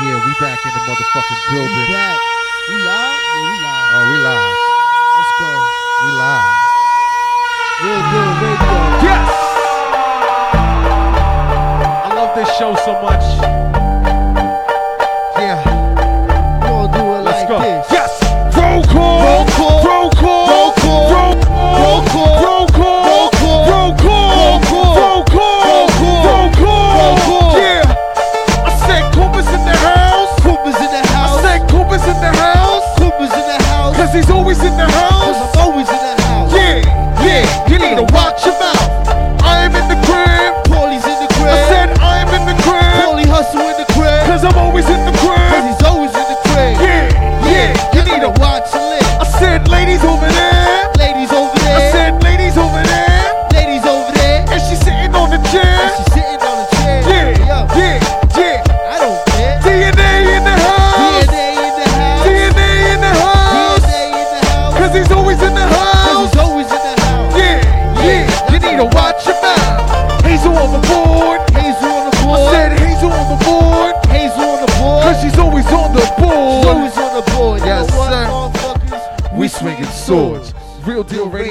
Yeah, we back in the motherfucking building. We back. We live? Yeah, we live. Oh, we live. Let's go. We live. Real deal radio. Yes! I love this show so much. He's always in the house.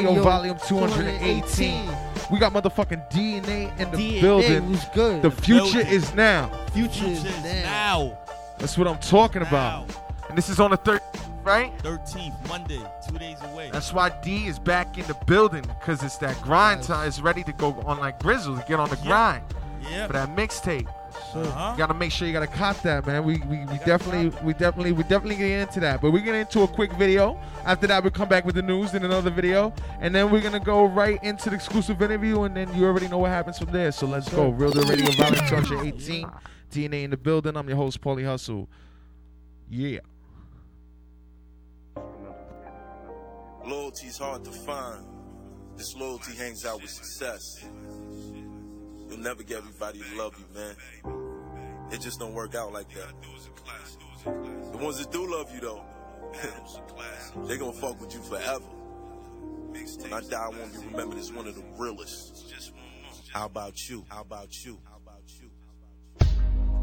Radio, Radio Volume 218. 218. We got motherfucking DNA in the DNA building. was good. The future Building. is now. future is Future is now. now. That's what I'm talking about. And this is on the third, right? 13th, Monday, two days away. That's why D is back in the building because it's that grind Yes. time. It's ready to go on like Grizzle to get on the Yeah. grind yeah. for that mixtape. So, Uh-huh. You gotta make sure you gotta cop that, man. We we, we definitely we definitely we definitely get into that. But we're gonna into a quick video. After that, we come back with the news in another video, and then we're gonna go right into the exclusive interview, and then you already know what happens from there. So let's go. Real Deal Radio, Volume 218, DNA in the building. I'm your host, Paulie Hustle. Yeah. Loyalty's hard to find. This loyalty hangs out with success. You'll never get everybody to love you, man. It just don't work out like that. The ones that do love you, though, they gonna fuck with you forever. When I die, I want to be remembered as one of the realest. How about you? How about you? How about you?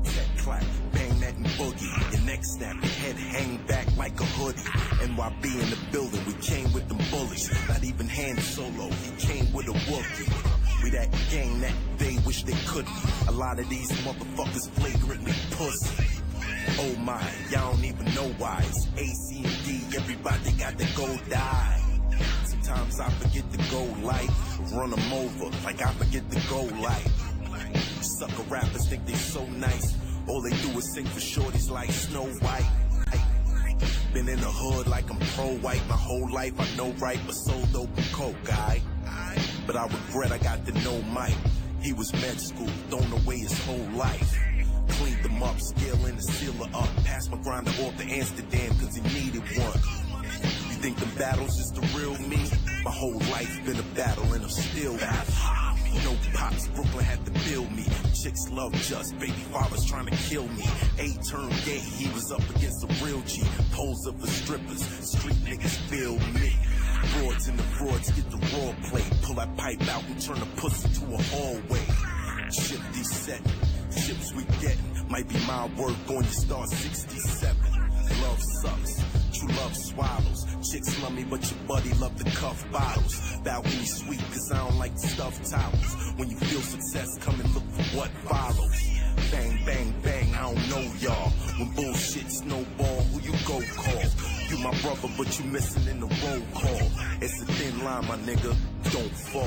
Set clap, bang that and boogie. Your neck snap, your head hang back like a hoodie. NYB in the building, we came with them bullies. Not even Han Solo, he came with a Wookiee. We that gang that they wish they could. A lot of these motherfuckers flagrantly pussy. Oh my, y'all don't even know why. It's A, C, and D, everybody got to go die. Sometimes I forget the go light, run them over like I forget the go light. Sucker rappers think they so nice. All they do is sing for shorties like Snow White. Been in the hood like I'm pro-white my whole life. I know right, but sold dope and coke, guy. But I regret I got to know Mike. He was med school, thrown away his whole life. Cleaned them up, scaling the sealer up. Passed my grinder off to Amsterdam cause he needed one. You think the battles is the real me? My whole life been a battle and I'm still battle. No pops, Brooklyn had to build me. Chicks love just, baby fathers trying to kill me. A turned gay, he was up against a real G. Pose up for strippers, street niggas feel me. Frauds in the frauds get the raw play. Pull that pipe out and turn the pussy to a hallway. Shifty setting, ships we getting. Might be my work on your star 67. Love sucks, true love swallows. Chicks love me, but your buddy love the cuff bottles. Balcony sweet, cause I don't like stuffed towels. When you feel success, come and look for what follows. Bang, bang, bang, I don't know y'all. When bullshit snowball, who you go call? You my brother, but you missing in the roll call. It's a thin line, my nigga, don't fall.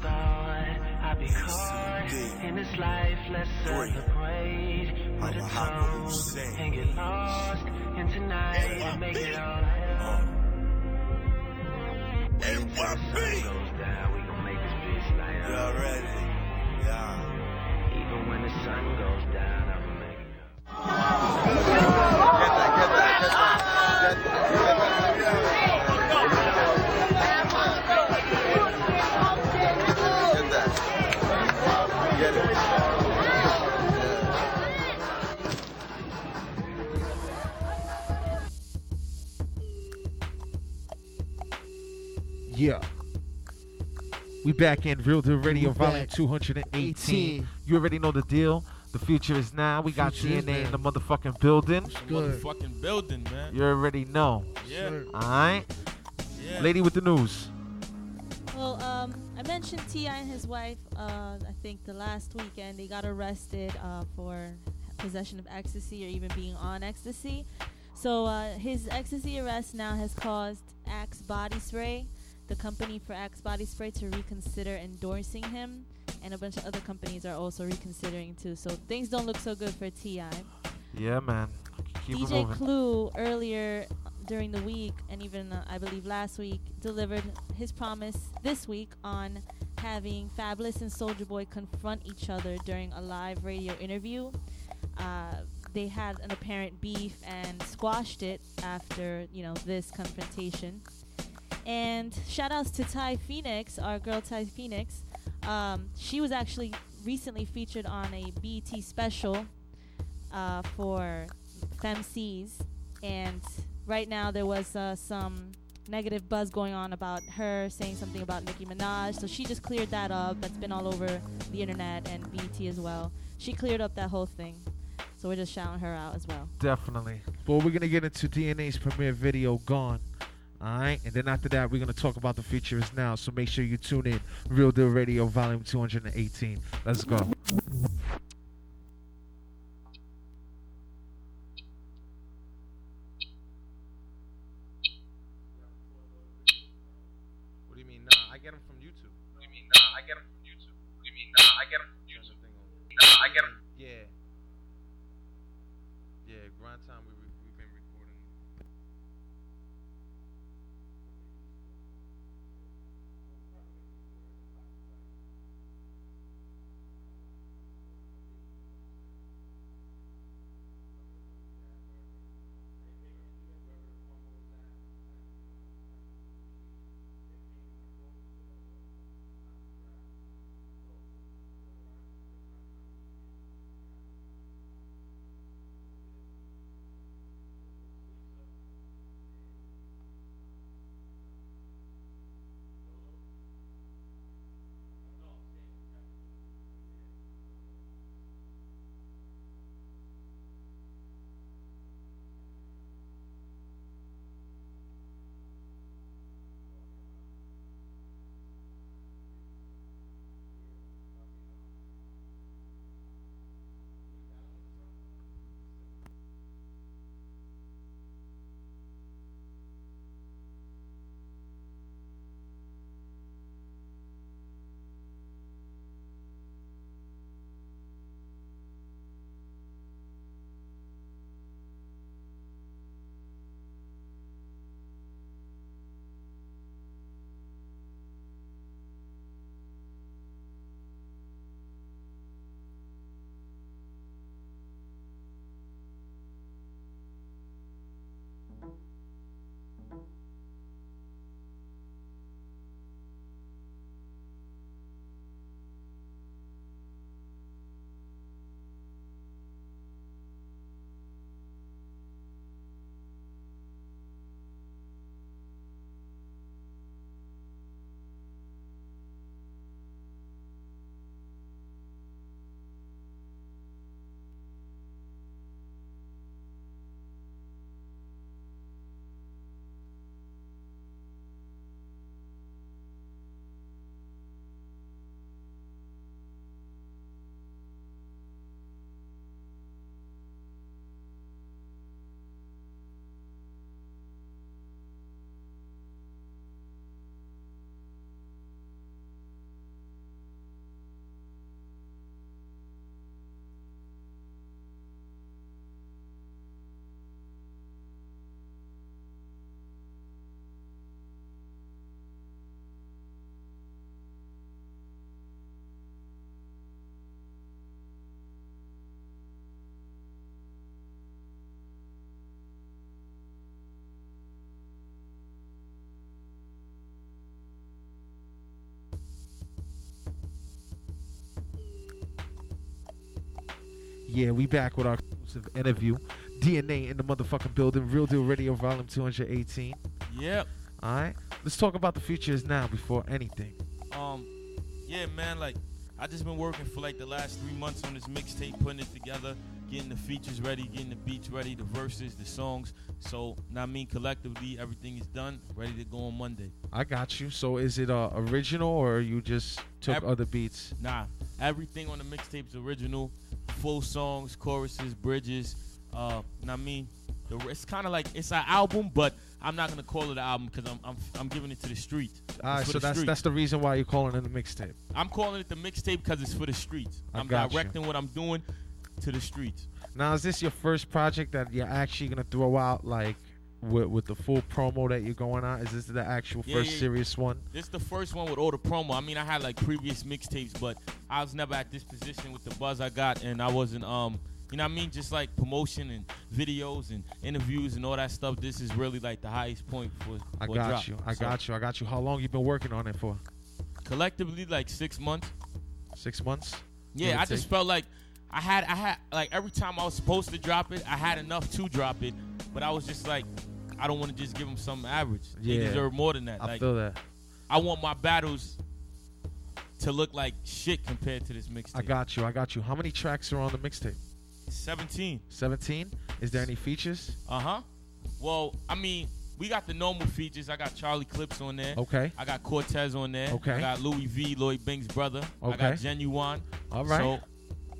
Thought I'd be caught in this life. Let's Three. celebrate. Would've I'ma hop on what you say. and get lost in tonight and make it all right. When the sun goes down, we gon' make this bitch light You up. already? Yeah. Even when the sun goes down, I'ma make it. Yeah. We back in Real Deal Radio, Volume 218. 18. You already know the deal. The The future is now. We got Future is DNA in now. the motherfucking building. Good. Motherfucking building, man. You already know. Yeah. Sir. All right, Yeah. lady with the news. Well, um, I mentioned T.I. and his wife. Uh, I think the last weekend they got arrested uh, for possession of ecstasy or even being on ecstasy. So uh, his ecstasy arrest now has caused Axe Body Spray, the company for Axe Body Spray, to reconsider endorsing him, and a bunch of other companies are also reconsidering too. So things don't look so good for Ti. Yeah, man. Keep DJ. Clue earlier during the week and even uh, I believe last week delivered his promise this week on having Fabolous and Soulja Boy confront each other during a live radio interview. Uh, they had an apparent beef and squashed it after you know this confrontation. And shout outs to Ty Phoenix, our girl Ty Phoenix. Um, she was actually recently featured on a BET special uh, for femcs and right now there was uh, some negative buzz going on about her saying something about Nicki Minaj so she just cleared that up that's been all over the internet and BET as well she cleared up that whole thing so we're just shouting her out as well Definitely. But we're gonna get into DNA's premiere video, Gone. Alright, and then after that, we're gonna talk about the future is now. So make sure you tune in. Real Deal Radio, Volume 218. Let's go. Yeah, we back with our exclusive interview. DNA in the motherfucking building. Real Deal Radio, Volume 218. Yep. All right, let's talk about the future is now before anything. Um, yeah, man. Like, I just been working for like the last three months on this mixtape, putting it together, getting the features ready, getting the beats ready, the verses, the songs. So, I mean, collectively, everything is done, ready to go on Monday. I got you. So is it uh, original or you just took Ev- other beats? Nah, everything on the mixtape's original, full songs, choruses, bridges. Uh, know what I mean, the, it's kind of like it's an album, but I'm not gonna call it an album because I'm, I'm I'm giving it to the streets. It's All right, so that's streets. that's the reason why you're calling it a mixtape. I'm calling it the mixtape because it's for the streets. I I'm got you. directing what I'm doing to the streets. Now, is this your first project that you're actually gonna throw out like with with the full promo that you're going on? Is this the actual Yeah, first yeah. serious one? This is the first one with all the promo. I mean, I had like previous mixtapes, but I was never at this position with the buzz I got, and I wasn't, um, you know what I mean? Just like promotion and videos and interviews and all that stuff. This is really like the highest point for. I for a got drop. you. I So, got you. I got you. How long you been working on it for? Collectively, like six months. Six months. Yeah, I just felt like I had, I had, like every time I was supposed to drop it, I had enough to drop it, but I was just like, I don't want to just give them something average. They Yeah. deserve more than that. I like, feel that. I want my battles to look like shit compared to this mixtape. I got you. I got you. How many tracks are on the mixtape? 17. 17. Is there any features? Uh huh. Well, I mean, we got the normal features. I got Charlie Clips on there. Okay. I got Cortez on there. Okay. I got Louis V, Lloyd Banks' brother. Okay. I got Ginuwine. All right. So,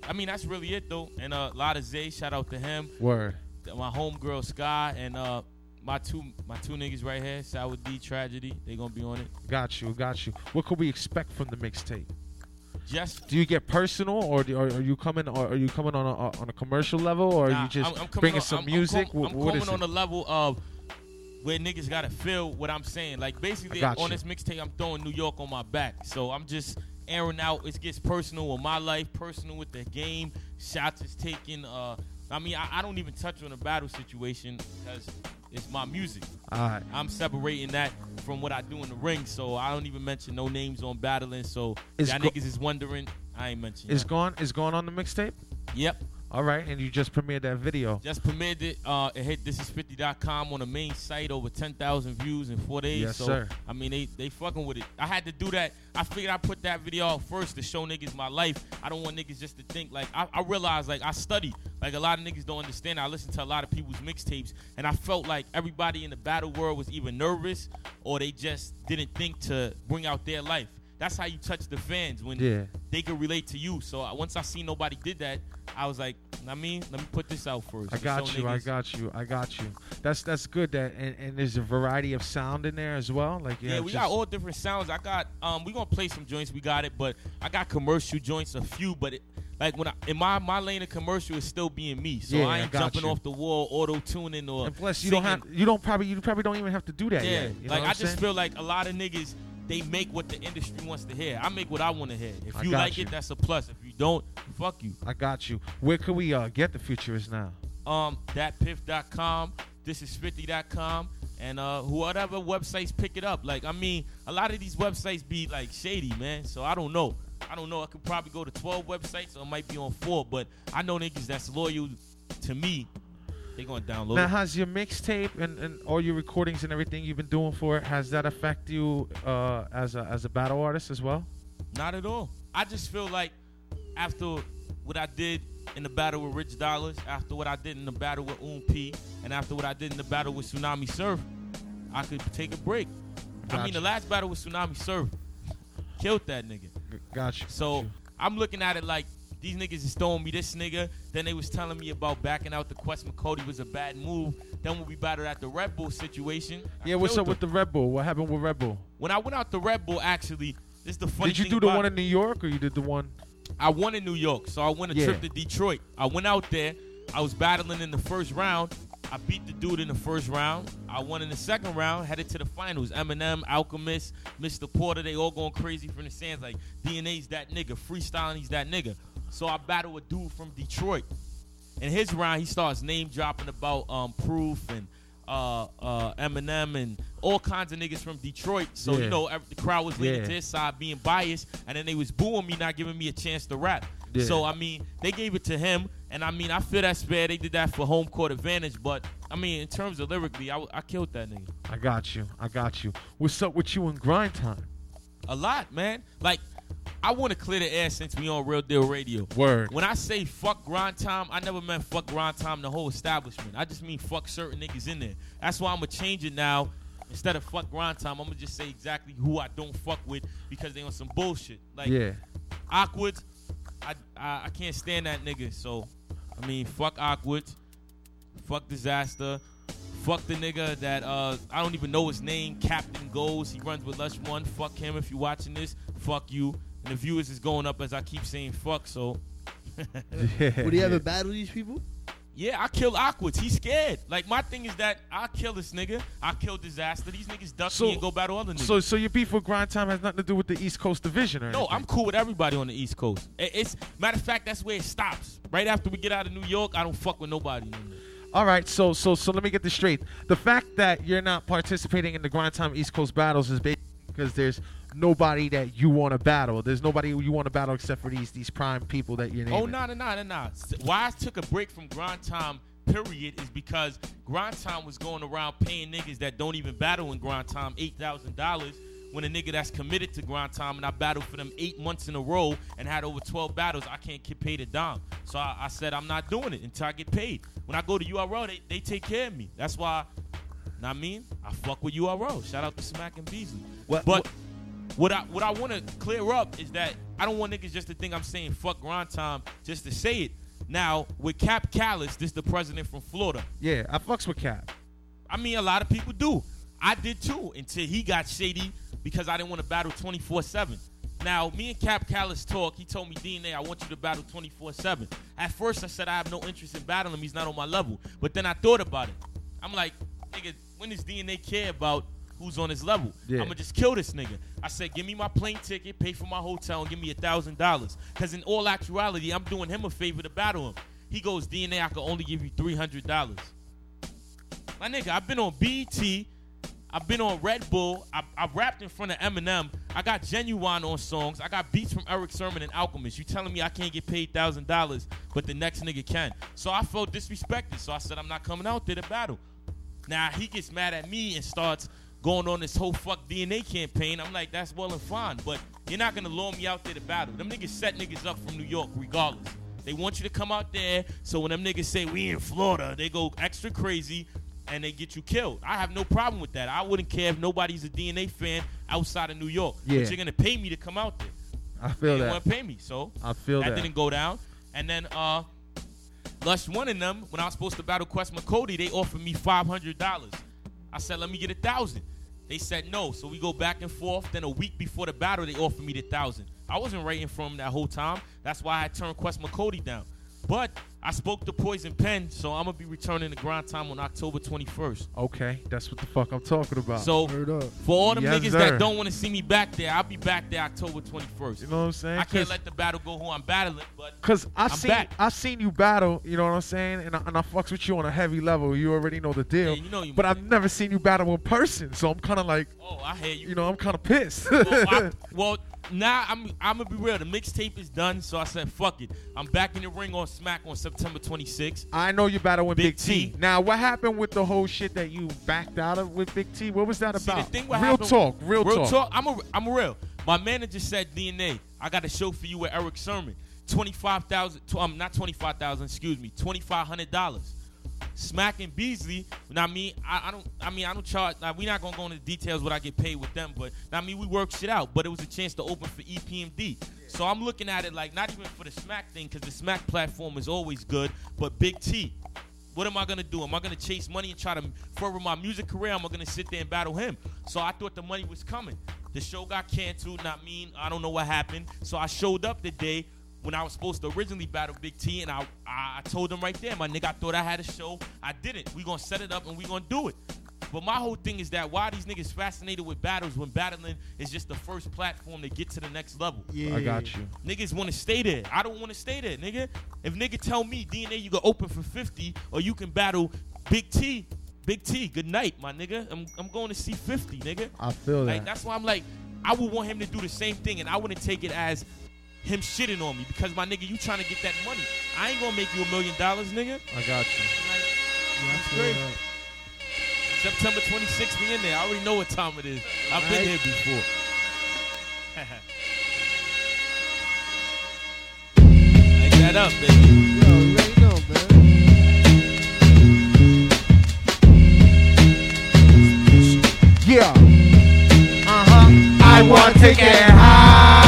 I mean, that's really it though. And uh, a lot of Zay, shout out to him. Word. My homegirl Sky and uh, my two my two niggas right here, Sour D Tragedy. They gonna be on it. Got you. Got you. What could we expect from the mixtape? Just Do you get personal, or, do, or are you coming, or are you coming on a on a commercial level, or are Nah, you just I'm- I'm bringing on- some I'm- I'm music? com- I'm, what coming on it? the level of where niggas gotta feel what I'm saying. Like basically on you. this mixtape, I'm throwing New York on my back. So I'm just airing out. It gets personal with my life, personal with the game. Shots is taken. Uh, I mean, I, I don't even touch on the battle situation because it's my music. All right. I'm separating that from what I do in the ring. So I don't even mention no names on battling. So Is y'all go- niggas is wondering. I ain't mentioning. Is y'all. gone? Is gone on the mixtape? Yep. All right, and you just premiered that video. Just premiered it. Uh, it hit thisis50.com on the main site, over 10,000 views in four days. Yes, so, sir. I mean, they, they fucking with it. I had to do that. I figured I'd put that video out first to show niggas my life. I don't want niggas just to think, like, I, I realized, like, I studied. Like, a lot of niggas don't understand. I listened to a lot of people's mixtapes, and I felt like everybody in the battle world was either nervous or they just didn't think to bring out their life. That's how you touch the fans when Yeah. they can relate to you. So once I see nobody did that, I was like, I mean, let me put this out first. I got you. I got you. I got you. That's that's good. That and, and there's a variety of sound in there as well. Like Yeah, we got all different sounds. I got um, we gonna play some joints. We got it, but I got commercial joints, a few. But it, like when I in my my lane of commercial is still being me, so Yeah, I I ain't got jumping you. off the wall, auto tuning or. And plus, you don't have. You don't probably. You probably don't even have to do that Yeah, yet. Like I just saying? feel like a lot of niggas they make what the industry wants to hear. I make what I want to hear. If you like you. it, that's a plus. If you don't, fuck you. I got you. Where can we uh, get the futurists now? um DatPiff.com this is 50.com and uh whatever websites pick it up like i mean a lot of these websites be like shady man so i don't know i don't know i could probably go to 12 websites or it might be on four but i know niggas that's loyal to me they gonna download Now, it. has your mixtape and, and all your recordings and everything you've been doing for it has that affect you uh, as a as a battle artist as well? Not at all. I just feel like after what I did in the battle with Rich Dolarz, after what I did in the battle with Oom P, and after what I did in the battle with Tsunami Surf, I could take a break. I mean, the last battle with Tsunami Surf killed that nigga. Gotcha. So Got you. I'm looking at it like these niggas is throwing me this nigga. Then they was telling me about backing out the Quest McCody was a bad move. Then when we battled at the Red Bull situation, I yeah, what's up with the Red Bull? What happened with Red Bull? when I went out the Red Bull? Actually, this is the funny Did you do the one in New York or you did the one? I won in New York, so I went a Yeah. trip to Detroit. I went out there. I was battling in the first round. I beat the dude in the first round. I won in the second round, headed to the finals. Eminem, Alchemist, Mr. Porter, they all going crazy from the sands. Like DNA's that nigga, freestyling, he's that nigga. So I battle a dude from Detroit. In his round, he starts name dropping about um, Proof and uh, uh, Eminem and all kinds of niggas from Detroit. So Yeah. you know the crowd was leaning Yeah. to his side, being biased, and then they was booing me, not giving me a chance to rap. Yeah. So I mean, they gave it to him, and I mean, I feel that's fair. They did that for home court advantage, but I mean, in terms of lyrically, I, I killed that nigga I got you. I got you. What's up with you in grind time? a lot, man. Like I want to clear the air since we on Real Deal Radio. Word. When I say fuck grind time, I never meant fuck grind time the whole establishment. I just mean fuck certain niggas in there. That's why I'm gonna change it now. Instead of fuck grind time, I'm gonna just say exactly who I don't fuck with because they on some bullshit. Like Yeah. awkward. I, I I can't stand that nigga. So I mean, fuck awkward. Fuck Dizaster. Fuck the nigga that uh I don't even know his name. Captain Goals. He runs with Lush One. Fuck him if you're watching this. Fuck you. And the viewers is going up as I keep saying fuck. So yeah. Would he ever yeah. battle these people? yeah, I kill awkward. He's scared. Like my thing is that I kill this nigga. I kill Dizaster. These niggas duck So- me and go battle other niggas. So, so your beef with grind time has nothing to do with the East Coast division, or No, anything? I'm cool with everybody on the East Coast. It's matter of fact, that's where it stops. Right after we get out of New York, I don't fuck with nobody. no more. All right, so so so let me get this straight. The fact that you're not participating in the grind time East Coast battles is basically because there's nobody that you want to battle. There's nobody you want to battle except for these these prime people that you're oh, naming. Oh no no no no no! Why I took a break from grind time period is because grind time was going around paying niggas that don't even battle in grind time eight thousand dollars. When a nigga that's committed to grind time and I battled for them eight months in a row and had over twelve battles, I can't get paid a dime. So I, I said I'm not doing it until I get paid. When I go to URL, they, they take care of me. That's why. What I mean, I fuck with URL. Shout out to Smack and Beasley. What- but what I what I want to clear up is that I don't want niggas just to think I'm saying fuck grind time just to say it. Now with Cap Callis, this the president from Florida. Yeah, I fucks with Cap. I mean, a lot of people do. I did too until he got shady because I didn't want to battle 24 7. Now, me and Cap Callis talk. He told me, DNA, I want you to battle 24 7. At first, I said I have no interest in battling him. He's not on my level. But then I thought about it. I'm like, nigga, when does DNA care about who's on his level? Yeah. I'm going to just kill this nigga. I said, give me my plane ticket, pay for my hotel, and give me a $1,000. Because in all actuality, I'm doing him a favor to battle him. He goes, DNA, I can only give you $300. My nigga, I've been on BET. I've been on Red Bull. I, I rapped in front of Eminem. I got Ginuwine on songs. I got beats from Erick Sermon and Alchemist. You telling me I can't get paid thousand dollars, but the next nigga can? So I felt disrespected. So I said I'm not coming out there to battle. Now he gets mad at me and starts going on this whole fuck DNA campaign. I'm like, that's well and fine, but you're not gonna lure me out there to battle. Them niggas set niggas up from New York regardless. They want you to come out there, so when them niggas say we in Florida, they go extra crazy and they get you killed. I have no problem with that. I wouldn't care if nobody's a DNA fan outside of New York. Yeah. But you're gonna pay me to come out there. I feel didn't that. want to pay me, so I feel that that. didn't go down. And then uh Lush one of them, when I was supposed to battle Quest McCody, they offered me five hundred dollars. I said, let me get a thousand. They said no. So we go back and forth. Then a week before the battle, they offered me the thousand. I wasn't waiting for him that whole time. That's why I turned Quest McCody down. But I spoke to Poison Pen, so I'm gonna be returning to grind time on October 21st. Okay, that's what the fuck I'm talking about. So for all the Yes, niggas sir. that don't want to see me back there, I'll be back there October 21st. you know what I'm saying? I can't let the battle go who I'm battling, but Cause I I'm seen back. I seen you battle, you know what I'm saying, and I, and I fucks with you on a heavy level. You already know the deal. Yeah, you know you but I've never seen you battle in person, so I'm kind of like, oh, I hear you. you know, I'm kind of pissed. well, I, well, now I'm I'm gonna be real. The mixtape is done, so I said fuck it. I'm back in the ring on Smack on September 26th. I know you battle with Big, Big T. T. Now, what happened with the whole shit that you backed out of with Big T? What was that See, about? the thing what real happened- talk, real, real talk. talk. I'm a I'm a real. My manager said DNA. I got a show for you with Erick Sermon. Twenty five thousand. Um, not twenty five thousand. Excuse me. Twenty five hundred dollars. Smack and Beasley. Now, mean, I, I don't. I mean, I don't charge. We're not gonna go into details what I get paid with them, but I mean, we work shit out. But it was a chance to open for EPMD. So I'm looking at it like not even for the Smack thing, because the Smack platform is always good. But Big T, what am I gonna do? Am I gonna chase money and try to further my music career? Am I gonna sit there and battle him? So I thought the money was coming. The show got canceled. Not mean. I don't know what happened. So I showed up the day when I was supposed to originally battle Big T, and I I, I told him right there, my nigga, I thought I had a show. I didn't. We gonna set it up and we gonna do it. But my whole thing is that why are these niggas fascinated with battles when battling is just the first platform to get to the next level? Yeah. I got you. Niggas want to stay there. I don't want to stay there, nigga. If nigga tell me DNA you can open for 50 or you can battle Big T, Big T, good night, my nigga. I'm, I'm going to see 50, nigga. I feel that. Like that's why I'm like, I would want him to do the same thing, and I wouldn't take it as him shitting on me because my nigga, you trying to get that money. I ain't gonna make you a million dollars, nigga. I got you. Like, Yeah, That's feel great. that. September 26th, we in there. I already know what time it is. I've been Right. here before. that up, baby. Yo, you already know, man. Yeah. Uh-huh. I want to get high,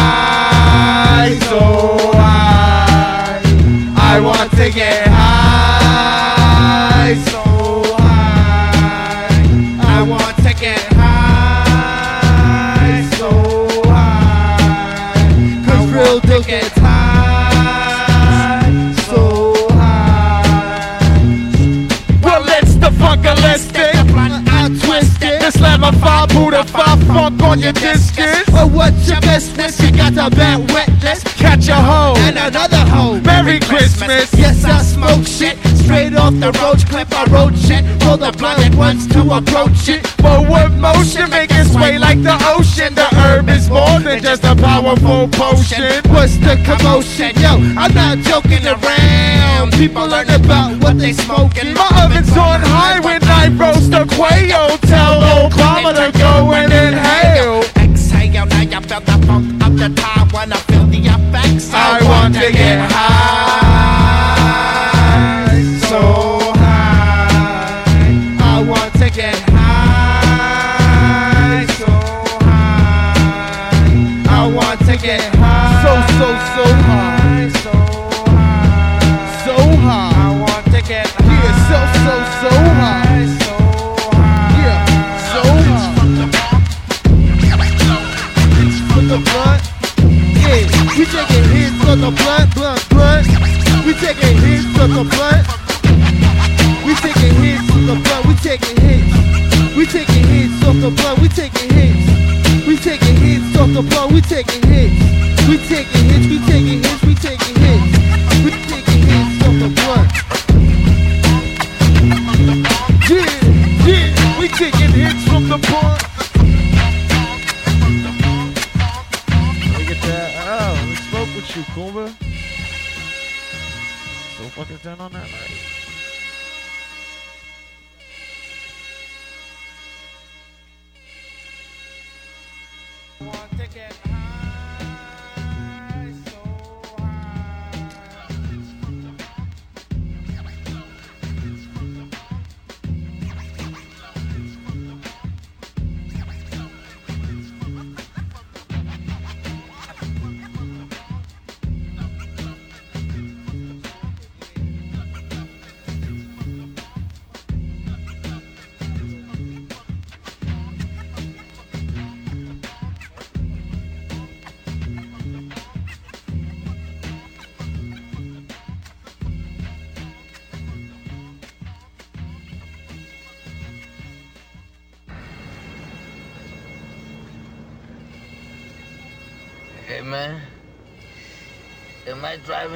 it. Just let my five Buddha five funk on your discus. Oh, what's your best wish? You got a bad wet let's Catch a hoe. and another hoe. Merry Christmas. Yes, I smoke shit straight off the roach clip. I road shit. Roll the blunt at once to approach it. Forward motion, make it sway like the ocean. The herb is more than just a powerful potion. What's the commotion? Yo, I'm not joking around. People learn about what they smoking. My oven's on high when I roast a quail. Tell Obama to go and inhale. Exhale, now you feel the funk of the time when I feel the effects. I want to get high,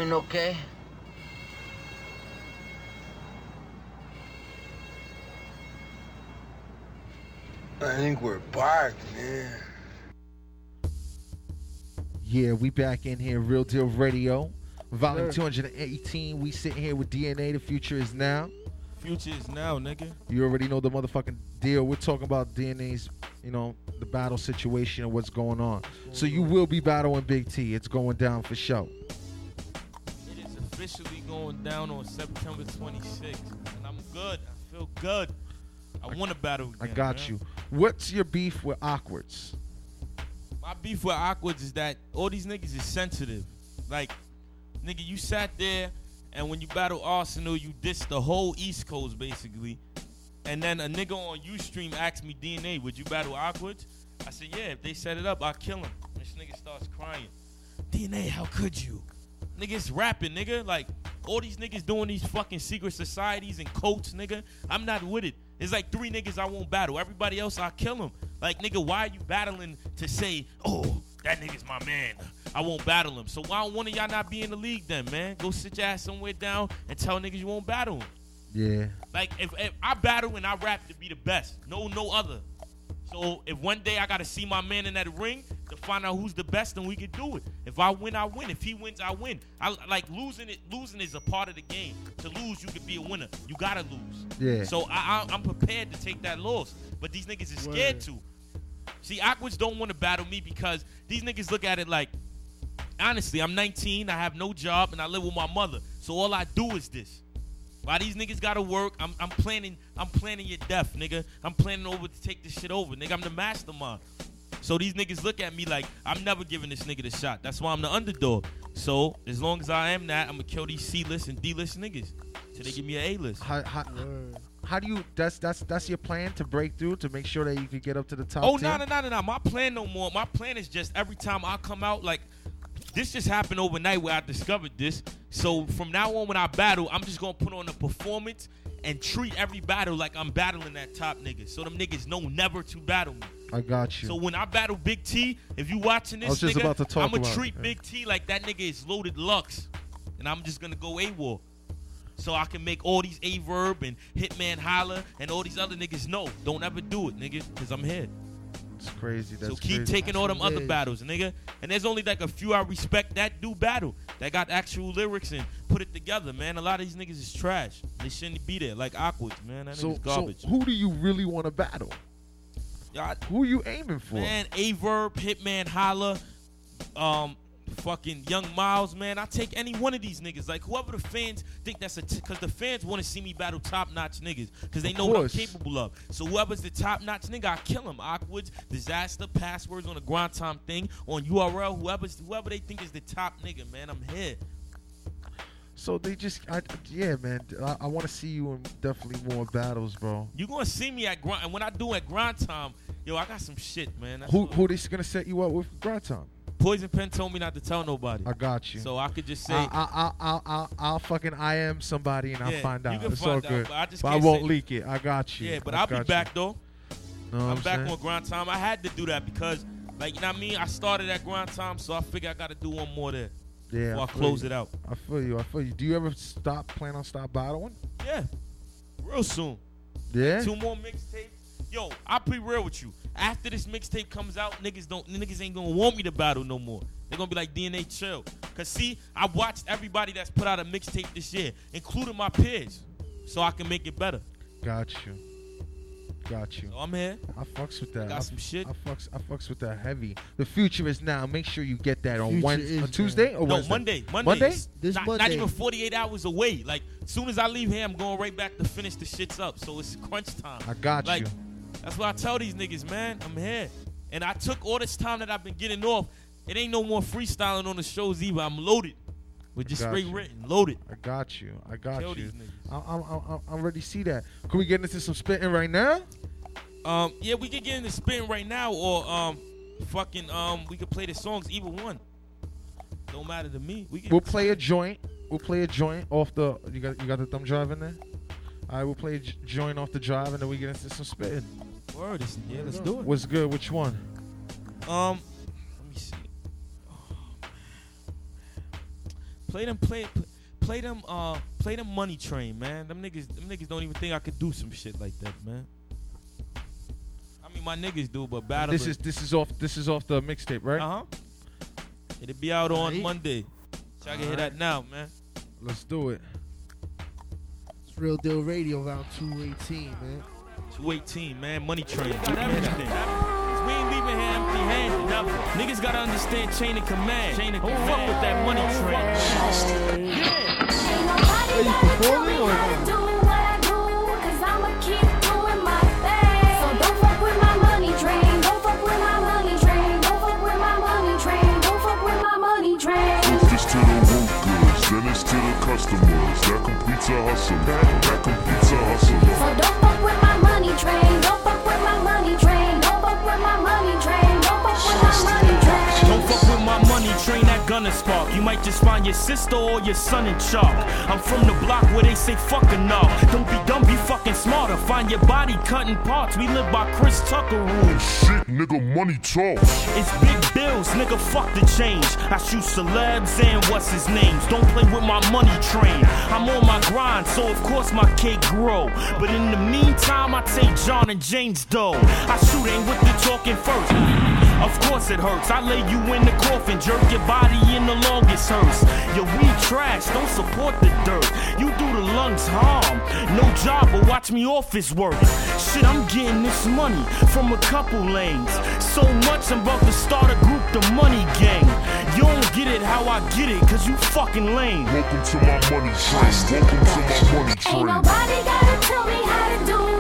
I okay? I think we're back, man. Yeah, we back in here, Real Deal Radio, volume 218. We sitting here with DNA. The future is now. Future is now, nigga. You already know the motherfucking deal. We're talking about DNA's, you know, the battle situation and what's going on. So you will be battling Big T. It's going down for show. Officially going down on September 26th, and I'm good. I feel good. I want to battle I got man. you. What's your beef with Okwerdz? My beef with Okwerdz is that all these niggas is sensitive. Like, nigga, you sat there, and when you battle Arsonal, you dissed the whole East Coast basically. And then a nigga on Ustream asked me, DNA, would you battle Okwerdz? I said, yeah, if they set it up, I'll kill him. This nigga starts crying. DNA, how could you? Niggas rapping, nigga. Like, all these niggas doing these fucking secret societies and coats, nigga. I'm not with it. It's like three niggas I won't battle. Everybody else, I'll kill them. Like, nigga, why are you battling to say, oh, that nigga's my man? I won't battle him. So why don't one of y'all not be in the league then, man? Go sit your ass somewhere down and tell niggas you won't battle him. Yeah. Like if, if I battle and I rap to be the best, no no other. So if one day I gotta see my man in that ring to find out who's the best, and we can do it. If I win, I win. If he wins, I win. I like losing it. Losing is a part of the game. To lose, you could be a winner. You gotta lose. Yeah. So I, I I'm prepared to take that loss, but these niggas is scared to. See, Okwerdz don't want to battle me because these niggas look at it like honestly, I'm 19. I have no job, and I live with my mother. So all I do is this. Why these niggas gotta work? I'm, I'm planning. I'm planning your death, nigga. I'm planning over to take this shit over, nigga. I'm the mastermind. So these niggas look at me like I'm never giving this nigga the shot. That's why I'm the underdog. So as long as I am that, I'm gonna kill these C list and D list niggas till they give me an A list. How, how, how do you? That's that's that's your plan to break through to make sure that you can get up to the top. Oh no no no no no! My plan no more. My plan is just every time I come out, like this just happened overnight where I discovered this. So from now on, when I battle, I'm just gonna put on a performance and treat every battle like I'm battling that top nigga. So them niggas know never to battle me. I got you. So when I battle Big T, if you watching this, I was just nigga, about to talk I'm gonna treat it. Big T like that nigga is Loaded Lux, and I'm just gonna go AWOL. So I can make all these Aye Verb and Hitman Holla and all these other niggas know. Don't ever do it, nigga, because I'm here. It's crazy. That's so keep crazy. taking all them other battles, nigga. And there's only like a few I respect that do battle that got actual lyrics and put it together, man. A lot of these niggas is trash. They shouldn't be there. Like Awkward, man. That So, nigga's so who do you really want to battle? Y'all- Who are you aiming for? Man, Aye Verb, Hitman, Holla, um, fucking Young Miles, man. I take any one of these niggas. Like whoever the fans think that's a, because the fans want to see me battle top notch niggas because they Of know what I'm course. capable of. So whoever's the top notch nigga, I kill him. Awkward, Dizaster, passwords on the grind time thing on URL. Whoever's whoever they think is the top nigga, man. I'm here. So they just, I, yeah, man. I, I want to see you in definitely more battles, bro. You gonna see me at grind, and when I do at grind time, yo, I got some shit, man. That's Who who they gonna set you up with grind time? Poison Pen told me not to tell nobody. I got you. So I could just say. I, I, I, I, I, I'll fucking I am somebody and I'll find you out. can It's find all out, good. but I just I won't leak it. I got you. Yeah, but I I'll be back though. I'm back on grind time. I had to do that because, like, you know what I mean? I started at grind time, so I figure I got to do one more there Yeah, before I feel close you. it out. I feel you. I feel you. Do you ever stop plan on stop battling? Yeah, real soon. Yeah. Two more mixtapes. Yo, I'll be real with you. After this mixtape comes out, niggas don't niggas ain't gonna want me to battle no more. They're gonna be like DNA chill. Cause see, I watched everybody that's put out a mixtape this year, including my peers, so I can make it better. Got you. Got you. So I'm here. I fucks with that. Got I, some shit. I fucks. I fucks with that heavy. The future is now. Make sure you get that on Wednesday, is on Tuesday or No, Wednesday? Monday. Monday. Monday? This not, not even 48 hours away. Like, soon as I leave here, I'm going right back to finish the shits up. So it's crunch time. I got like, you. That's what I tell these niggas, man. I'm here. And I took all this time that I've been getting off. It ain't no more freestyling on the shows either. I'm loaded. With just straight you. written. Loaded. I got you. I got you. I, I, I, I already see that. Can we get into some spitting right now? Um, yeah, we could get into spin right now or um fucking um we could play the songs either one. Don't matter to me. We we'll play a joint. We'll play a joint off the. You got you got the thumb drive in there. All right, we'll play a joint off the drive and then we get into some spitting. word. Yeah, let's do it. What's good? Which one? Um, Play them, play, play, play them, uh, play them Money Train, man. Them niggas, them niggas don't even think I could do some shit like that, man. I mean, my niggas do, but battle. This is this is off this is off the mixtape, right? uh huh. It'll be out on Alright. Monday. So I can hear that now, man. Let's do it. It's Real Deal Radio around 218, man. 218, man. Money Train. Got everything. We ain't leaving here empty handed. Never. Niggas gotta understand chain of command. Chain of command. Fuck with that money train. Yeah. Are you performing or not? To the workers, then it's to the customers. That completes a hustle. That, that completes a hustle. So don't fuck with my money train. Gunner spark. You might just find your sister or your son in chalk. I'm from the block where they say fucking no. Don't be dumb, be fucking smarter. Find your body cutting parts. We live by Chris Tucker rules. Shit, nigga, money talk. It's big bills, nigga, fuck the change. I shoot celebs and what's his names. Don't play with my money train. I'm on my grind, so of course my cake grow. But in the meantime, I take John and James dough. I shoot ain't with the talking first. Of course it hurts. I lay you in the coffin, jerk your body in the longest hearse. Your weed trash, don't support the dirt. You do the lungs harm. No job, but watch me office work. Shit, I'm getting this money from a couple lanes. So much, I'm about to start a group the money gang. You don't get it how I get it, cause you fucking lame. Welcome to my money train. Welcome to my money Ain't train. nobody gotta tell me how to do what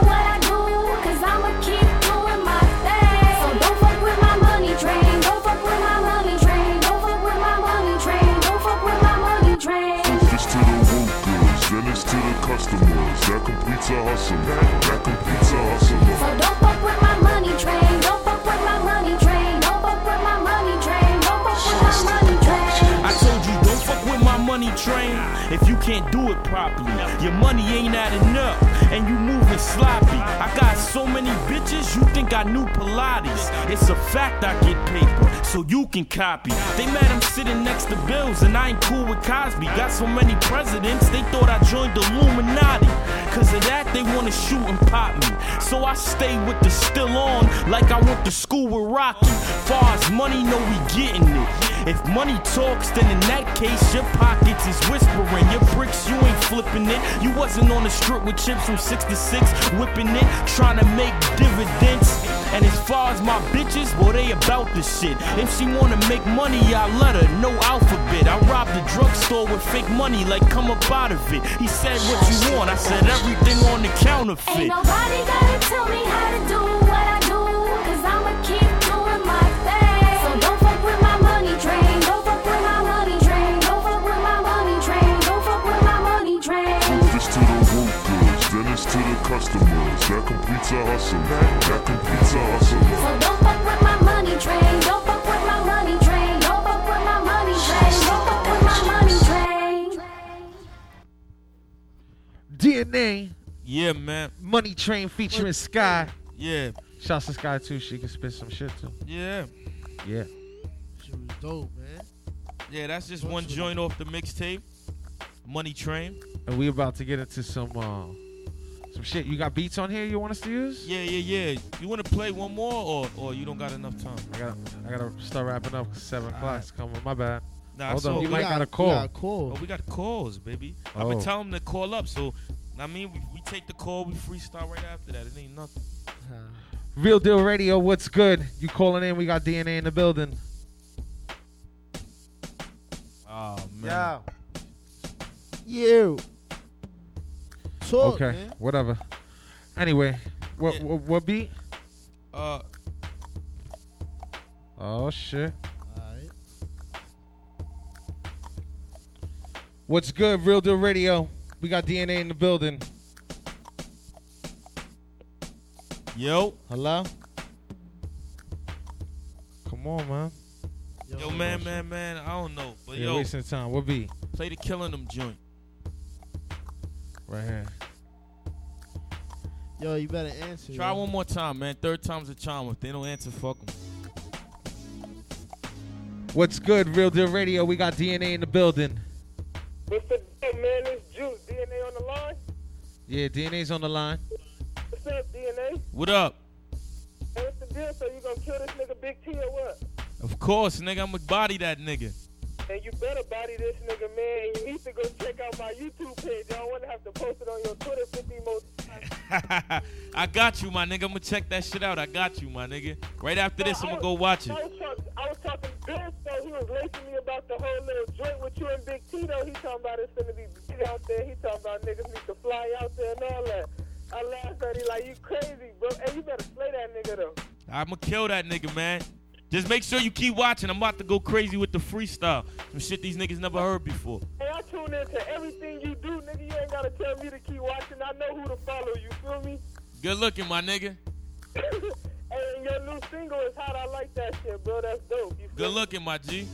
customers. That completes a hustle. That completes a hustle. So don't fuck with train if you can't do it properly. Your money ain't adding up and you moving sloppy. I got so many bitches, you think I knew Pilates. It's a fact I get paper, so you can copy. They mad I'm sitting next to Bills and I ain't cool with Cosby. Got so many presidents, they thought I joined the Illuminati. Cause of that, they wanna shoot and pop me. So I stay with the still on, like I went to school with Rocky. Far as money, know we getting it. If money talks, then in that case, your pockets is whispering. Your bricks, you ain't flipping it. You wasn't on the strip with chips from six to six, whipping it, trying to make dividends. And as far as my bitches, well, they about this shit. If she wanna make money, I let her, no alphabet. I robbed a drugstore with fake money, like come up out of it. He said, What you want? I said, Everything on the counterfeit. Ain't nobody gotta tell me how to do what completes a hustle. That completes a hustle. So don't fuck with my money train, don't fuck with my money train, don't fuck with my money train, don't fuck with my money train. DNA. Yeah, man. Money Train featuring Sky. Yeah. Shouts to Sky too. She can spit some shit too. Yeah. Yeah. She was dope, man. Yeah, that's just one joint off the mixtape. Money Train. And we about to get into some uh some shit. You got beats on here you want us to use? Yeah, yeah, yeah. You want to play one more, or or you don't got enough time? I got I gotta start wrapping up 'cause seven o'clock's coming. My bad. Nah, Hold so on, you we might got- got a call. we got a call. Oh, we got calls, baby. I've Oh. been telling them to call up, so I mean, we, we take the call, we freestyle right after that. It ain't nothing. Real Deal Radio, what's good? You calling in? We got DNA in the building. Oh man. You. Talk, okay, man. whatever. Anyway, what, what what beat? Uh, Oh shit. What's good, Real Deal Radio? We got DNA in the building. yo, Hello? Come on, man. yo, man, man, man. I don't know, but You're yo, wasting time. What beat? play the killing them joint. Right here. Yo, you better answer. Try yo. one more time, man. Third time's a charm. If they don't answer, fuck them. What's good, Real Deal Radio? We got DNA in the building. What's the deal, man? It's Juice. DNA on the line? Yeah, DNA's on the line. What's up, DNA? What up? Hey, what's the deal? So you gonna kill this nigga Big T or what? Of course, nigga. I'ma body that nigga. And you better body this nigga, man. And you need to go check out my YouTube page. I don't want to have to post it on your Twitter 50 more times. I got you, my nigga. I'ma check that shit out. I got you, my nigga. Right after this, I'ma go watch it. I was, talk, I was talking Bill, so he was lacing me about the whole little joint with you and Big T, though. He talking about it's gonna be big out there. He talking about niggas need to fly out there and all that. I laughed at him like, you crazy, bro. Hey, you better slay that nigga, though. I'ma kill that nigga, man. Just make sure you keep watching. I'm about to go crazy with the freestyle. Some shit these niggas never heard before. Hey, I tune into everything you do, nigga. You ain't gotta tell me to keep watching. I know who to follow. You feel me? Good looking, my nigga. hey, and your new single is hot. I like that shit, bro. That's dope. You feel Good looking, my G.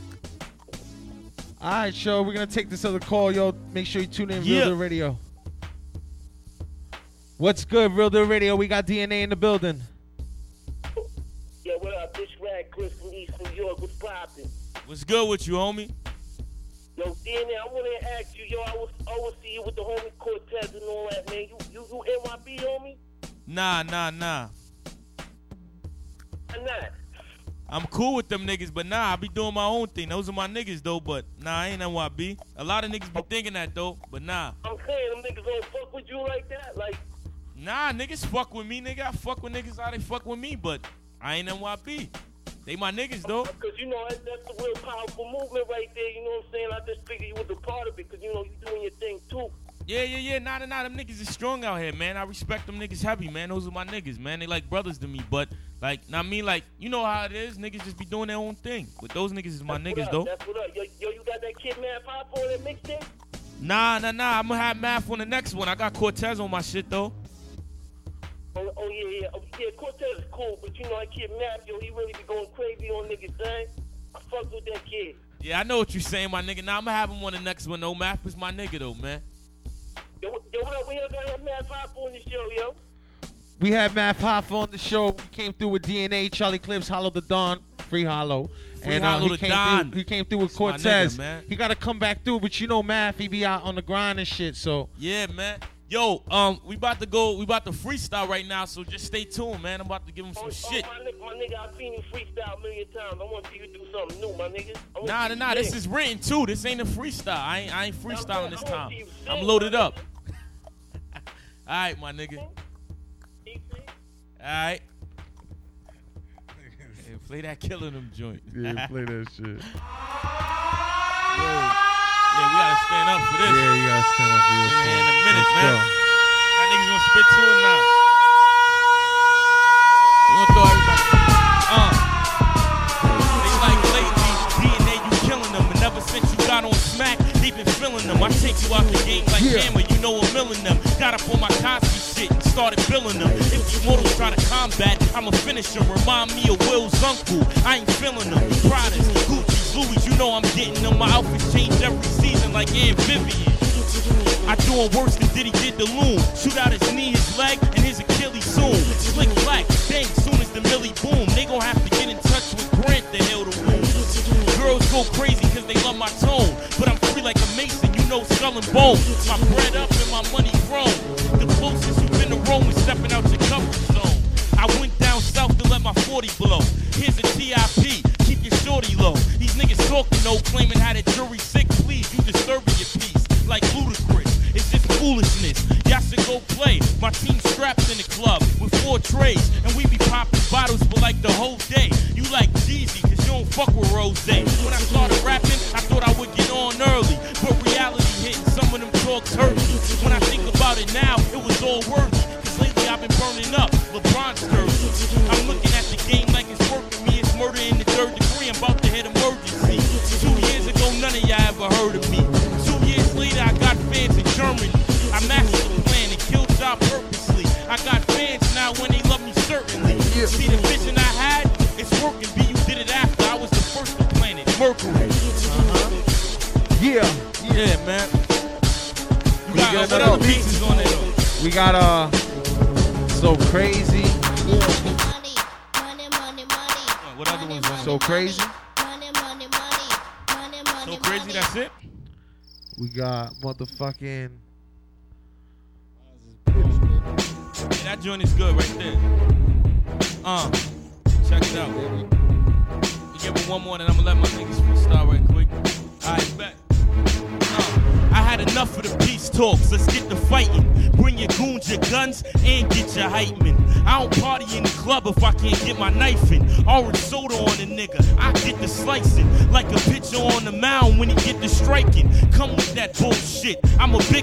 All right, show. We're gonna take this other call, yo. Make sure you tune in, Yeah. Real Deal Radio. What's good, Real Deal Radio? We got DNA in the building. Yo, what up? This Radcliffe from East New York. What's poppin'? What's good with you, homie? Yo, DNA, I want to ask you, yo, I was see you with the homie Cortez and all that, man. You, you, you NYB, homie? Nah, nah, nah. Or not? I'm cool with them niggas, but nah, I be doing my own thing. Those are my niggas though, but nah, I ain't NYB. A lot of niggas be thinking that though, but nah. I'm saying them niggas don't fuck with you like that. Like, Nah, niggas fuck with me, nigga. I fuck with niggas how they fuck with me, but I ain't NYB. They my niggas though. Because you know that's, that's the real powerful movement right there. You know what I'm saying? I just figured you was a part of it because you know you doing your thing too. Yeah, yeah, yeah. Nah, nah, nah. Them niggas is strong out here, man. I respect them niggas heavy, man. Those are my niggas, man. They like brothers to me. But like, I mean, like, you know how it is. Niggas just be doing their own thing. But those niggas is my That's niggas up, though. That's what up. Yo, yo, you got that Kid Man Pop on that mixtape? Nah, nah, nah. I'm gonna have math on the next one. I got Cortez on my shit though. Oh, oh yeah, yeah. Oh, yeah, Cortez is cool, but you know that kid Math, yo, he really be going crazy on niggas, man. I fuck with that kid. Yeah, I know what you're saying, my nigga. Now I'm gonna have him on the next one though. Math is my nigga though, man. Yo, what- yo, what up? We don't got Matt Pop on the show, yo. We had Math Hoffa on the show. We came through with DNA, Charlie Clips, Hollow Da Don, Free Hollow. Free and uh, Hollow he came Don. through he came through with my nigga, Cortez. man. he gotta come back through, but you know Math, he be out on the grind and shit, so Yeah, man. Yo, um, we about to go. We about to freestyle right now, so just stay tuned, man. I'm about to give him some shit. Oh, my, nigga, my nigga, I've seen you freestyle a million times. I want to see you do something new, my nigga. Nah, nah, nah. This is written too. This ain't a freestyle. I ain't, I ain't freestyling this time. see you I'm loaded up. All right, my nigga. All right. Hey, play that killing them joint. yeah, play that shit. Yeah, we gotta stand up for this. Yeah, you gotta stand up for In, yourself. in a minute, Let's man. go. That niggas gonna spit to it now. We gonna throw everybody. Uh. They like lately, DNA, you killing them. And ever since you got on smack, they been feeling them. I take you out the game like Yeah. hammer, you know I'm milling them. Got up on my Cosby shit and started billing them. If you mortals try to combat, I'ma finish them. Remind me of Will's uncle. I ain't feeling them. Pradas, Gucci's, Louis, you know I'm getting them. My outfits change every season like amphibian. I do him worse than Diddy did the loon. Shoot out his knee, his leg, and his Achilles soon. Slick black, dang, soon as the millie boom. They gon' have to get in touch with Grant to heal the wound. Girls go crazy cause they love my tone. But I'm free like a mason, you know skull and bone. My bread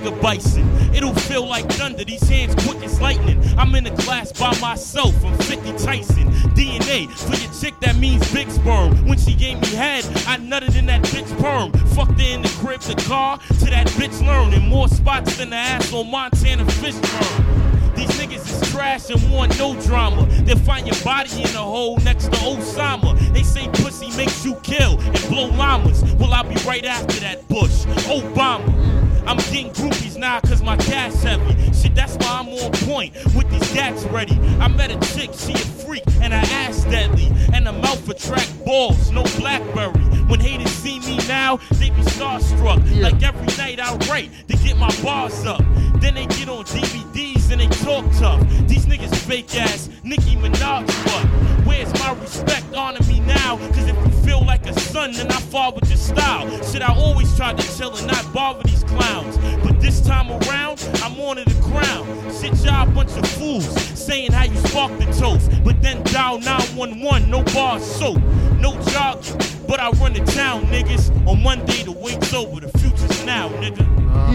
a bison. It'll feel like thunder, these hands quick as lightning. I'm in a class by myself, I'm 50 Tyson. DNA, for your chick that means big sperm. When she gave me head, I nutted in that bitch perm. Fucked her in the crib, the car, to that bitch learning. More spots than the ass on Montana Fishburne. These niggas is trash and want no drama. They'll find your body in a hole next to Osama. They say pussy makes you kill and blow llamas. Well, I'll be right after that Bush. Obama. I'm getting groupies now cause my cash heavy. Shit, that's why I'm on point with these gats ready. I met a chick, she a freak, and her ass deadly. And her mouth attract balls, no blackberry. When haters see me now, they be starstruck. Like every night I write to get my bars up. Then they get on DVDs and they talk tough. These niggas fake ass Nicki Minaj butt. Where's my respect? Honor me now. Cause if you feel like a son, then I fall with your style. Shit, I always try to chill and not bother these clowns. But this time around, I'm on the crown. Shit, y'all a bunch of fools saying how you spark the toast. But then dial 911, no bar soap, no jogging. But I run the town, niggas. On Monday, the wait's over. The future's now, nigga.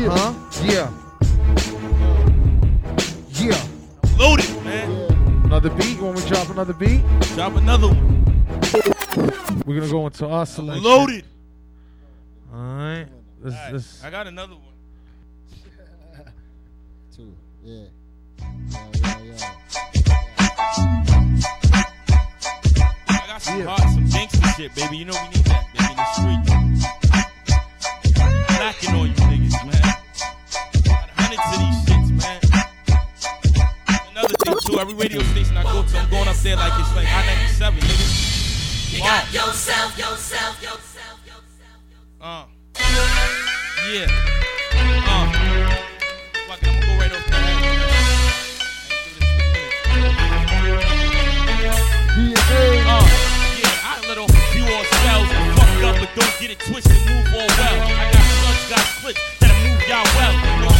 Uh-huh. Yeah. Yeah. Yeah. Loaded, man another beat? You want me to drop another beat? Drop another one. We're gonna go into our selection. Loaded. All right. This, right. This. I got another one. Two. Yeah. I got some yeah. hard, some gangster shit, baby. You know we need that, baby, in the street. Knocking on you niggas, man. Got hundreds of these another thing too. Every radio station I go to, I'm going up there like it's like I-97, nigga. You wow. got yourself, yourself, yourself, yourself, yourself. Uh. Yeah. Uh. Fuck go right over. Yeah. Uh. Yeah, I few. Fucked up, but don't get it twisted. Move all well. I got slugs, got clips that'll move y'all well.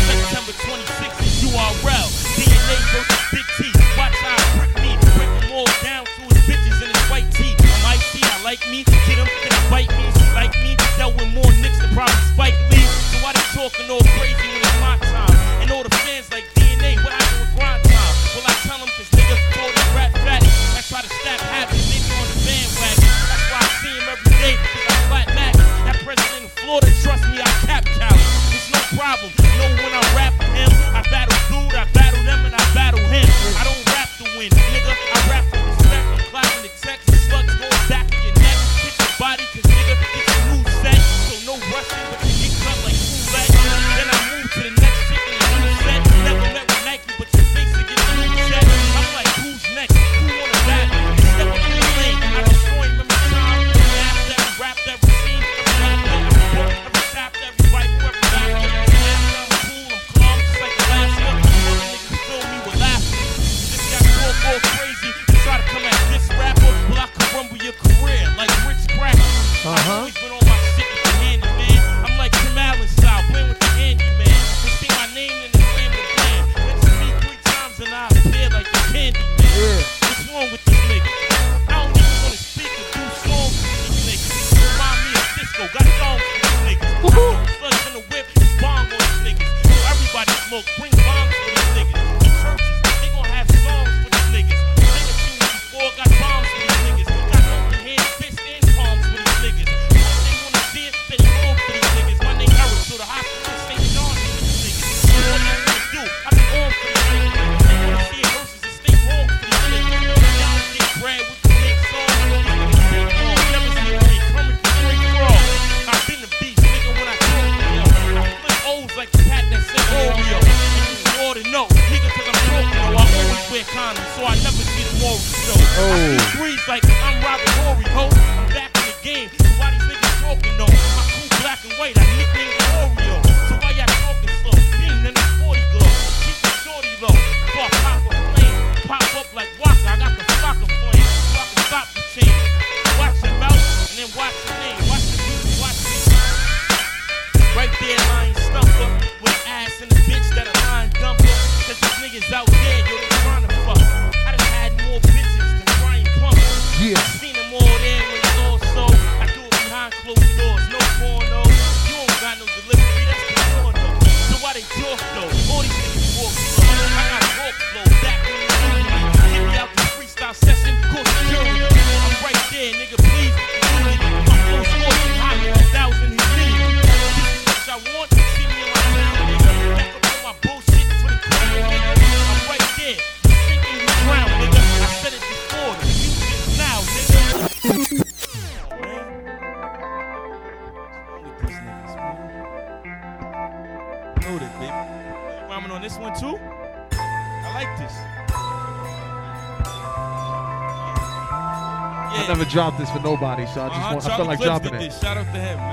to nobody, so I just uh-huh. want, I feel like Clips dropping it. Shout out to him, man.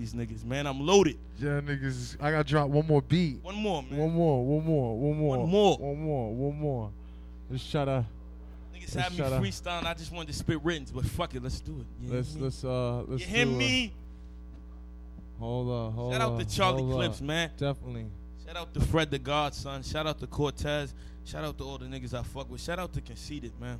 These niggas, man? I'm loaded. Yeah, niggas. I gotta drop one more beat. One more, man. One more. One more. One more. One more. One more. One more. Let's try to. Niggas had me freestyling. I just wanted to spit written, but fuck it, let's do it. You Let's let's uh let's You hear do, uh, me? Hold up. Hold Shout out to Charlie Clips, up. man. Definitely. Shout out to Fred the Godson. Shout out to Cortez. Shout out to all the niggas I fuck with. Shout out to Conceited, man.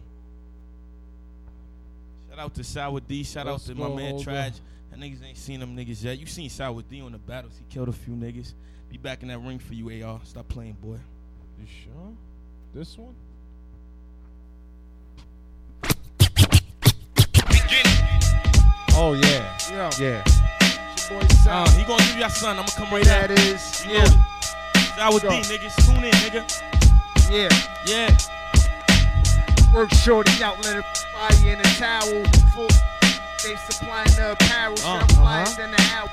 Shout out to Sour D. Shout Let's out to my man up. That niggas ain't seen them niggas yet. You seen Sour D on the battles. He killed a few niggas. Be back in that ring for you, AR. Stop playing, boy. You sure? This one? Oh yeah. Yeah. Yeah. Uh, he gonna give you a son. I'ma come right That out. is, You yeah. know it. Sour D, niggas. Tune in, nigga. Yeah. Yeah. Work shorty out, let it fire in a towel. Full. They supplying the apparel. Shit, I'm Uh-huh. flying than the owl.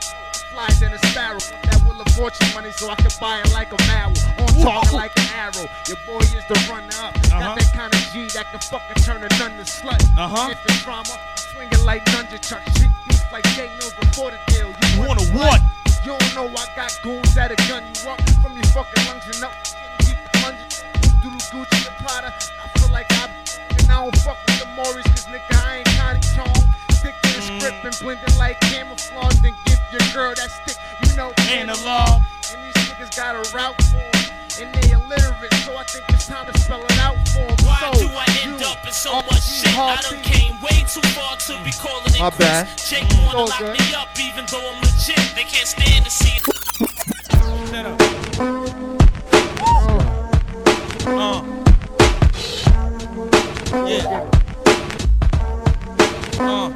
Flying than a sparrow. Want That wheel of fortune money so I can buy it like a marrow. On target like an arrow. Your boy is the runner up. Uh-huh. Got that kind of G that can fucking turn a nun to slut. Uh-huh. If it's drama, swinging like nunchuck. Shit beef like Jay Mills before the deal. You wanna what? You don't know I got goons that a gun you up from your fucking lungs and up. Getting deep plunges. Doodle Gucci and Prada. I feel like I and I don't fuck with the Morris, cause nigga I ain't Connie Chung. Stick to the script and blend it like camouflage. Then give your girl that stick, you know, Analog. And these niggas got a route for 'em, And they illiterate, so I think it's time to spell it out for 'em. Why so, do I end up in so much shit? I hard done beat. came way too far to be calling it My quits. bad. Jake wanna lock me up even though I'm legit. They can't stand to see Shut up. Uh. Yeah. Uh.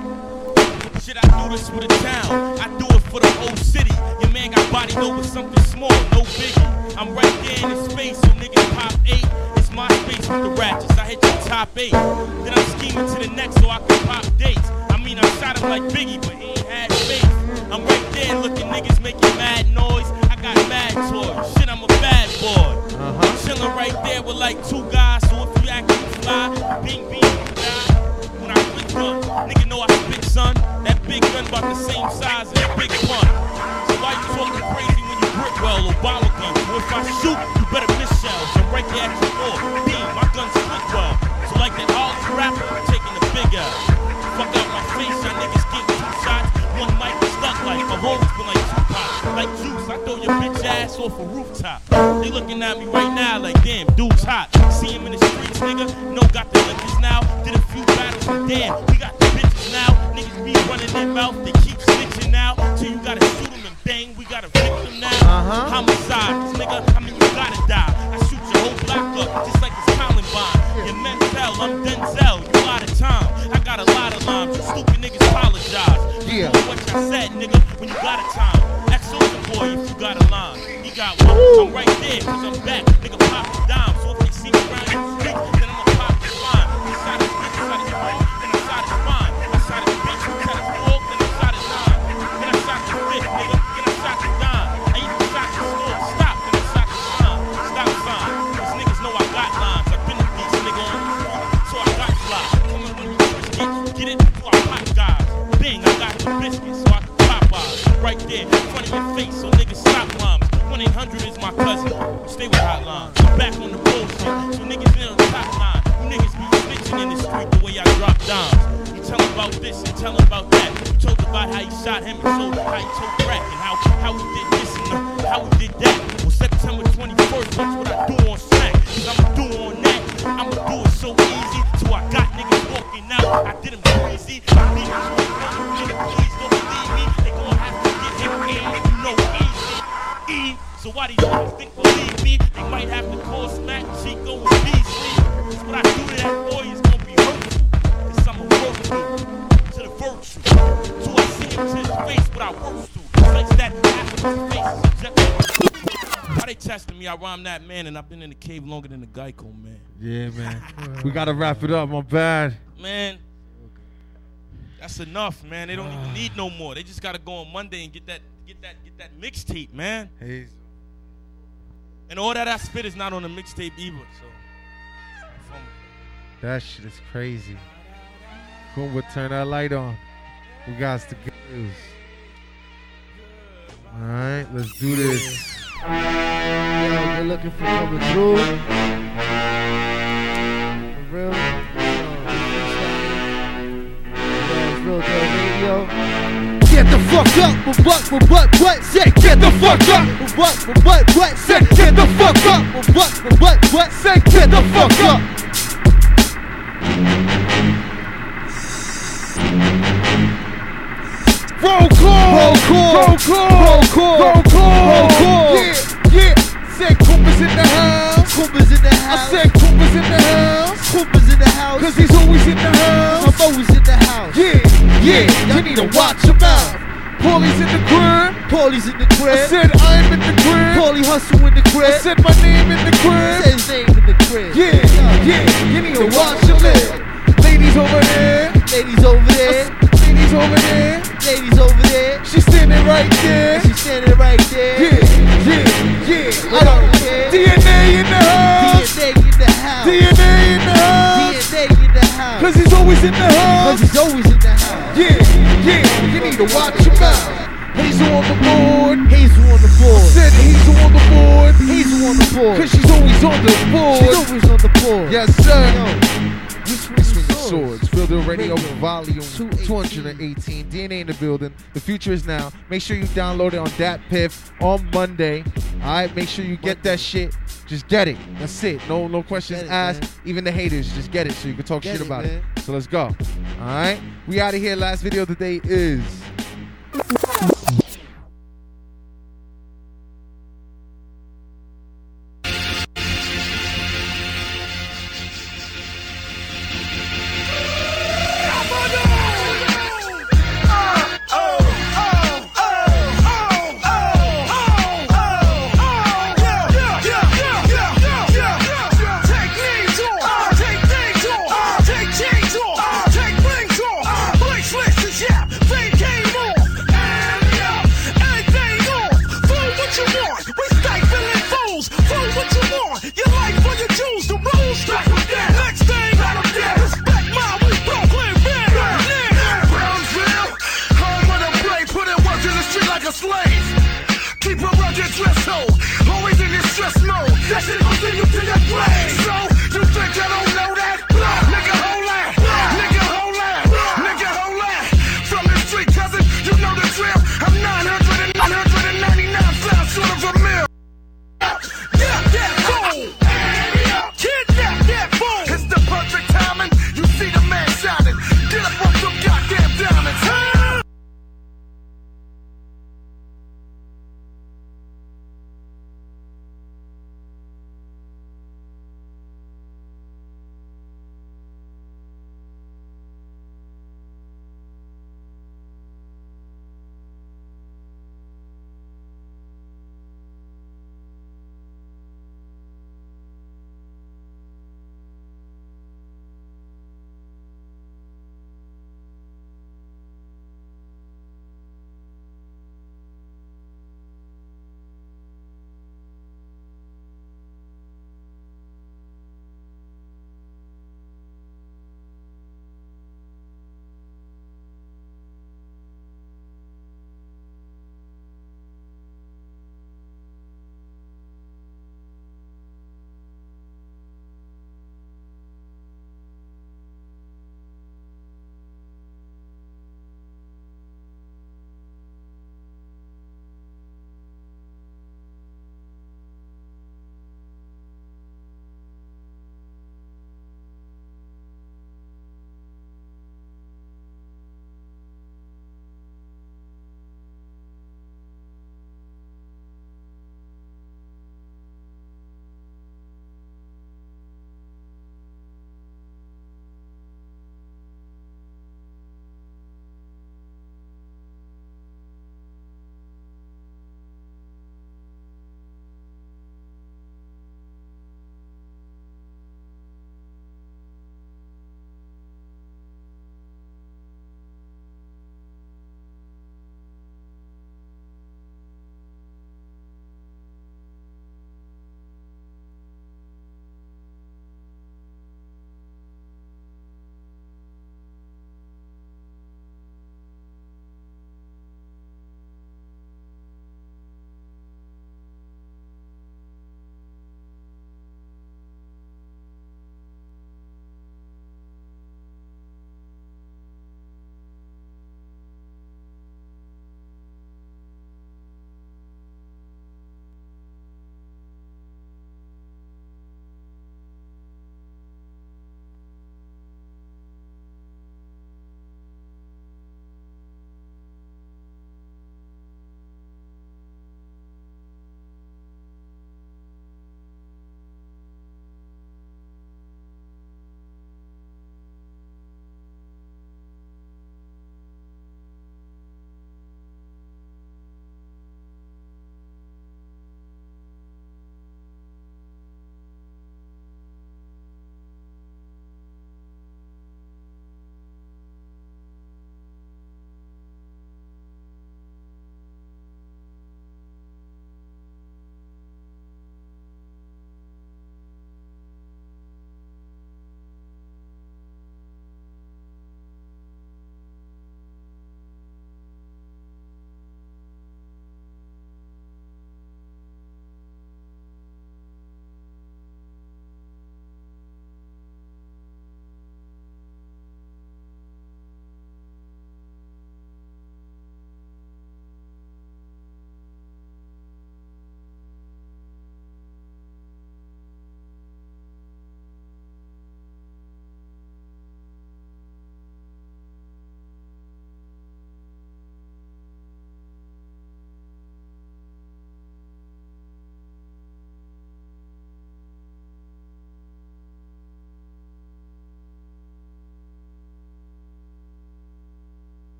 Shit, I do this for the town. I do it for the whole city. Your man got bodied over something small, no biggie. I'm right there in his face, so niggas pop eight. It's my space with the ratchets. I hit the top eight. Then I'm scheming to the next so I can pop dates. I mean, I shot him like Biggie, but he ain't had faith. I'm right there looking niggas making mad noise. I got mad toys. Shit, I'm a bad boy. I'm chilling right there with like two guys. So if you acting fly, bing bing, die. Gun, nigga know I spit son. That big gun about the same size as a big pun. So why you talking crazy when you grip well, Obama gun? So if I shoot, you better miss shells. I'm right there at your door. Beam, my gun's click well. So like that all rapper, I'm taking the big L. Fuck out my face, y'all niggas get two shots. One mic stuck like a always been. Like bitch ass off a rooftop. They looking at me right now like, damn, dude's hot. See him in the streets, nigga. No, got the liquors now. Did a few battles and damn, we got the bitches now. Niggas be running their mouth, they keep snitching now. Till you gotta shoot them and bang, we got a victim now. Uh-huh. homicide. 'Cause, nigga, I mean, you gotta die. I shoot your whole block up just like Your mental, I'm Denzel. You out of time. I got a lot of lines. Stupid niggas apologize. You Yeah. know what I said, nigga, when you got a time. Ask Soulja Boy if you got a line. He got one. I'm right there, cause I'm back. Nigga, pop the dime. So if they see me around Right there, in front of your face, so niggas stop rhymes. 1 800 is my cousin. Stay with hotline. I'm back on the bullshit, so niggas in on the top line. You niggas be snitching in the street the way I drop dimes. You tell 'em about this and tell 'em about that. You told about how you shot him and told how you told crack and how, how we did this and how we did that. Well, September 21st, watch what I do on Smack. Cause I'ma do on that. I'ma do it so easy. So I got niggas walking out. I did them crazy. I beat them to in. You easy. E. So why these niggas think believe me? They might have to call Smack, Chico, and Beasley. Cause what I do to that boy is gonna be hurtful. Cause I'm a work to the virtue. So I see him to his face, but I work to. Such that after his face. Why they testing me? I rhyme that man, and I've been in the cave longer than the Geico man. Yeah, man. we gotta wrap it up. My bad. Man, that's enough, man. They don't even need no more. They just gotta go on Monday and get that, get that, get that mixtape, man. Hey. And all that I spit is not on the mixtape either. So That shit is crazy. Kumba, turn that light on. We got to get this. All right, let's do this. Yo, they're looking for coming through. For real. Yo, it's real deal radio. Fuck up, but what, but what, what, say, get the fuck up, but what, but what, what, say, get the fuck up, but what, but what, what, say, get the fuck up. Roll call! Roll call! Roll call! Roll call! Roll call! Roll call! Yeah, yeah. Said Kumba's in the house. Kumba's in the house. I said Kumba's in the house. Kumba's in the house. Cause he's always in the house. I'm always in the house. Yeah, yeah. You need to watch him out. Paulie's in the crib. Paulie's in the crib. I said I'm in the crib. Paulie hustle in the crib. I said my name in the crib. Said his name in the crib. Yeah, yeah. You need to watch him live. Ladies over there. Ladies over there. Ladies over there. Ladies over there. She's standing right there. She's standing right there. Yeah, yeah, yeah. I don't care. DNA in the house. Cause he's always in the house. Cause he's always in the house. Yeah, yeah. You need to watch him out. Hazel on the board. Hazel on the board. Said Hazel on the board. Hazel on the board. Cause she's always on the board. She's always on the board. Yes, sir. Yo, we swing Swinging swords. Swords, Field Radio, Volume 218. DNA in the building. The future is now. Make sure you download it on Dat Piff on Monday. All right, make sure you get that shit. Just get it. That's it. No, no questions it, asked. man. Even the haters, just get it so you can talk Get shit it, about man. it. So let's go. All right, we out of here. Last video of the day is.